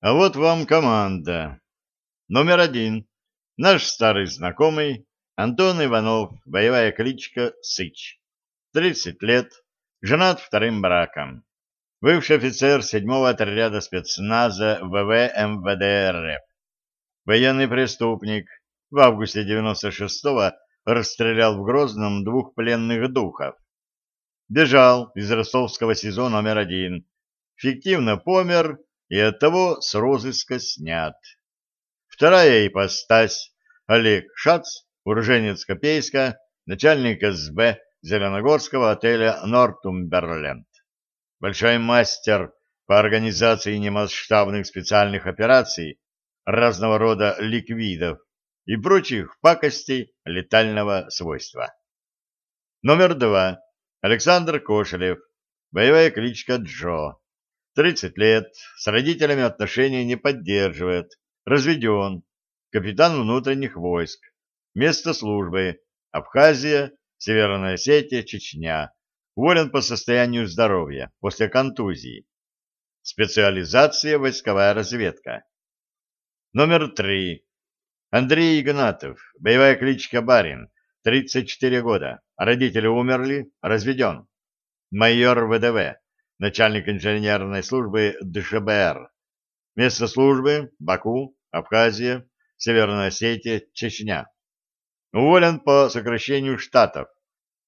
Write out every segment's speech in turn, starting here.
А вот вам команда. Номер один. Наш старый знакомый Антон Иванов, боевая кличка Сыч. 30 лет, женат вторым браком. Бывший офицер седьмого отряда спецназа ВВ МВД РФ. Военный преступник. В августе 96-го расстрелял в Грозном двух пленных духов. Бежал из ростовского СИЗО номер один. Фиктивно помер и оттого с розыска снят. Вторая ипостась Олег Шац, уроженец Копейска, начальник СБ Зеленогорского отеля «Нортумберленд». Большой мастер по организации немасштабных специальных операций, разного рода ликвидов и прочих пакостей летального свойства. Номер два. Александр Кошелев, боевая кличка Джо. 30 лет, с родителями отношения не поддерживает, разведен, капитан внутренних войск, место службы, Абхазия, Северная Осетия, Чечня, уволен по состоянию здоровья после контузии. Специализация войсковая разведка. Номер три. Андрей Игнатов, боевая кличка Барин, 34 года, родители умерли, разведен. Майор ВДВ, начальник инженерной службы ДШБР. Место службы – Баку, Абхазия, Северная Осетия, Чечня. Уволен по сокращению штатов.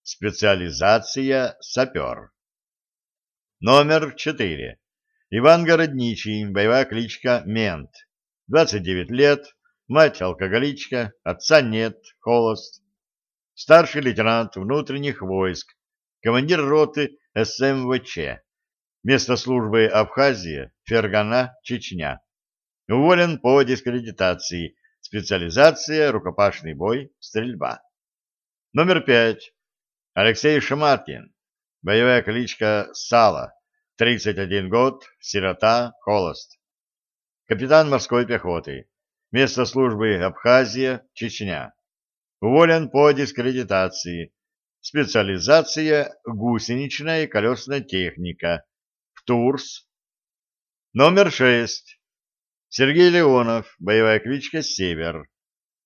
Специализация сапер. Номер 4. Иван Городничий, боевая кличка Мент. 29 лет, мать алкоголичка, отца нет, холост. Старший лейтенант внутренних войск, командир роты СМВЧ. Место службы Абхазия, Фергана, Чечня. Уволен по дискредитации. Специализация, рукопашный бой, стрельба. Номер пять. Алексей Шаматкин. Боевая кличка Сала. 31 год, сирота, холост. Капитан морской пехоты. Место службы Абхазия, Чечня. Уволен по дискредитации. Специализация гусеничная и колесная техника. Турс. Номер шесть. Сергей Леонов, боевая кличка Север.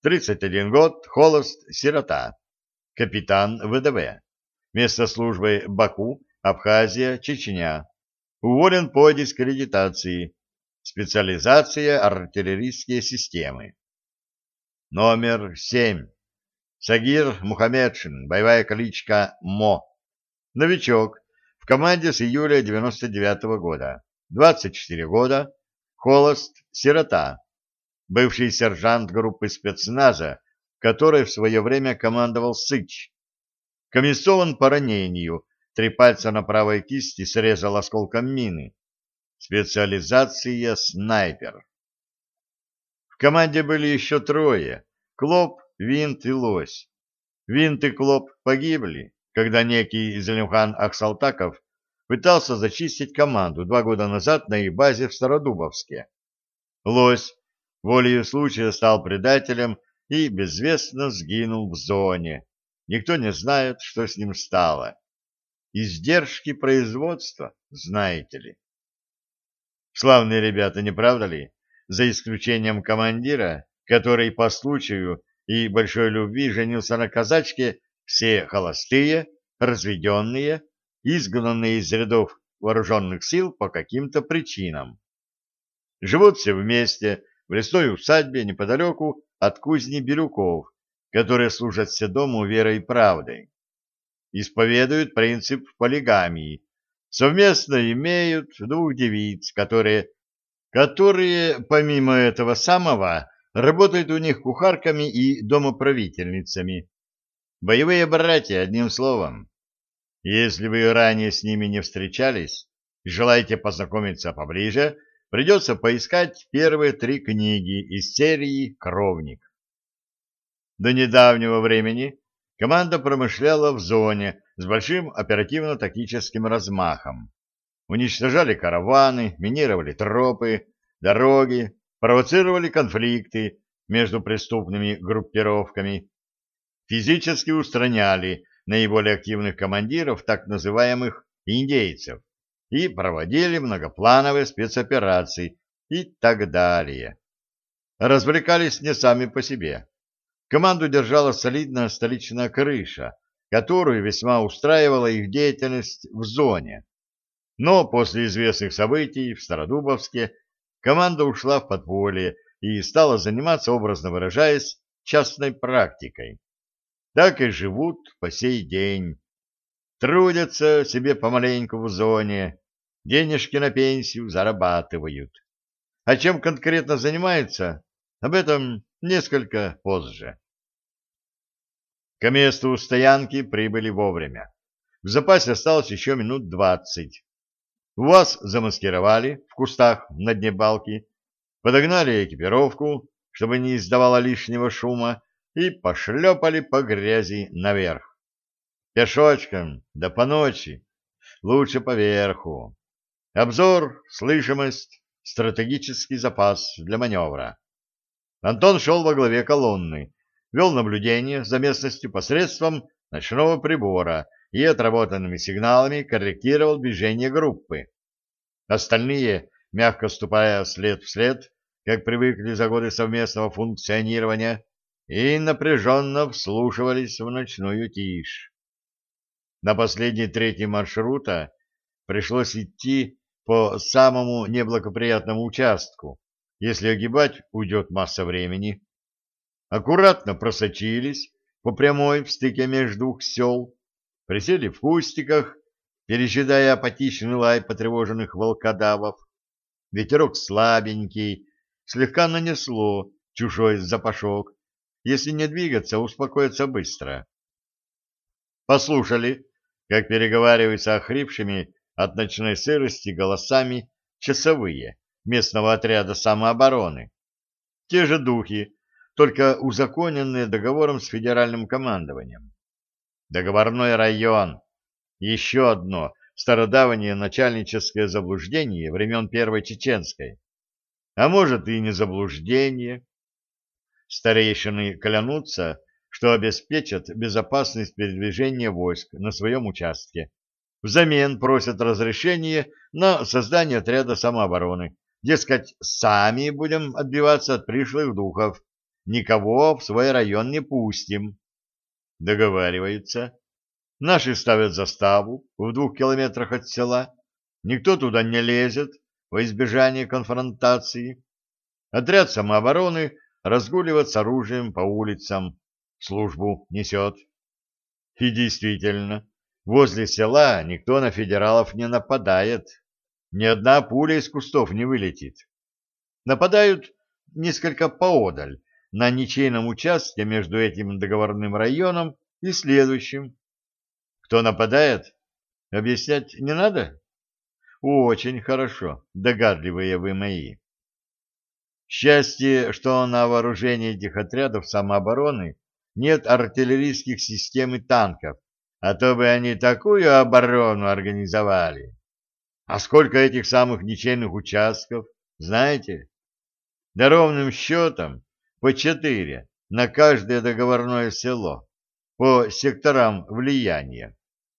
31 год, холост, сирота. Капитан ВДВ. Место службы Баку, Абхазия, Чечня. Уволен по дискредитации. Специализация артиллерийские системы. Номер семь. Сагир Мухаммедшин, боевая кличка МО. Новичок, в команде с июля 99 -го года. 24 года. Холост, сирота. Бывший сержант группы спецназа, которой в свое время командовал Сыч. Комиссован по ранению. Три пальца на правой кисти срезал осколком мины. Специализация снайпер. В команде были еще трое. Клоп, Винт и Лось. Винт и Клоп погибли когда некий Зеленхан Ахсалтаков пытался зачистить команду два года назад на их базе в Стародубовске. Лось волею случая стал предателем и безвестно сгинул в зоне. Никто не знает, что с ним стало. Издержки производства, знаете ли. Славные ребята, не правда ли? За исключением командира, который по случаю и большой любви женился на казачке все холостые, разведенные, изгнанные из рядов вооруженных сил по каким-то причинам. Живут все вместе в лесной усадьбе неподалеку от кузни Бирюков, которые служат все дому верой и правдой. Исповедуют принцип полигамии, совместно имеют двух девиц, которые, которые помимо этого самого, работают у них кухарками и домоправительницами, Боевые братья, одним словом. Если вы ранее с ними не встречались и желаете познакомиться поближе, придется поискать первые три книги из серии «Кровник». До недавнего времени команда промышляла в зоне с большим оперативно-тактическим размахом. Уничтожали караваны, минировали тропы, дороги, провоцировали конфликты между преступными группировками, физически устраняли наиболее активных командиров так называемых индейцев и проводили многоплановые спецоперации и так далее. Развлекались не сами по себе. Команду держала солидная столичная крыша, которую весьма устраивала их деятельность в зоне. Но после известных событий в Стародубовске команда ушла в подполье и стала заниматься, образно выражаясь, частной практикой. Так и живут по сей день. Трудятся себе помаленьку в зоне, денежки на пенсию зарабатывают. А чем конкретно занимаются, об этом несколько позже. К месту стоянки прибыли вовремя. В запасе осталось еще минут двадцать. Вас замаскировали в кустах на дне балки, подогнали экипировку, чтобы не издавала лишнего шума, и пошлепали по грязи наверх. Пешочком, да по ночи, лучше поверху. Обзор, слышимость, стратегический запас для маневра. Антон шел во главе колонны, вел наблюдение за местностью посредством ночного прибора и отработанными сигналами корректировал движение группы. Остальные, мягко ступая след в след, как привыкли за годы совместного функционирования, и напряженно вслушивались в ночную тишь. На последней трети маршрута пришлось идти по самому неблагоприятному участку. Если огибать, уйдет масса времени. Аккуратно просочились по прямой в стыке между двух сел, присели в кустиках, пережидая апатичный лай потревоженных волкодавов. Ветерок слабенький, слегка нанесло чужой запашок. Если не двигаться, успокоится быстро. Послушали, как переговариваются охрипшими от ночной сырости голосами часовые местного отряда самообороны. Те же духи, только узаконенные договором с федеральным командованием. Договорной район. Еще одно стародавнее начальническое заблуждение времен Первой Чеченской. А может и не заблуждение. Старейшины клянутся, что обеспечат безопасность передвижения войск на своем участке. Взамен просят разрешение на создание отряда самообороны. Дескать, сами будем отбиваться от пришлых духов, никого в свой район не пустим. Договариваются. Наши ставят заставу в двух километрах от села. Никто туда не лезет во избежание конфронтации. Отряд самообороны разгуливает с оружием по улицам, службу несет. И действительно, возле села никто на федералов не нападает. Ни одна пуля из кустов не вылетит. Нападают несколько поодаль, на ничейном участке между этим договорным районом и следующим. Кто нападает, объяснять не надо? Очень хорошо, догадливые вы мои. Счастье, что на вооружении этих отрядов самообороны нет артиллерийских систем и танков, а то бы они такую оборону организовали. А сколько этих самых ничейных участков, знаете? Да ровным счетом по четыре на каждое договорное село, по секторам влияния.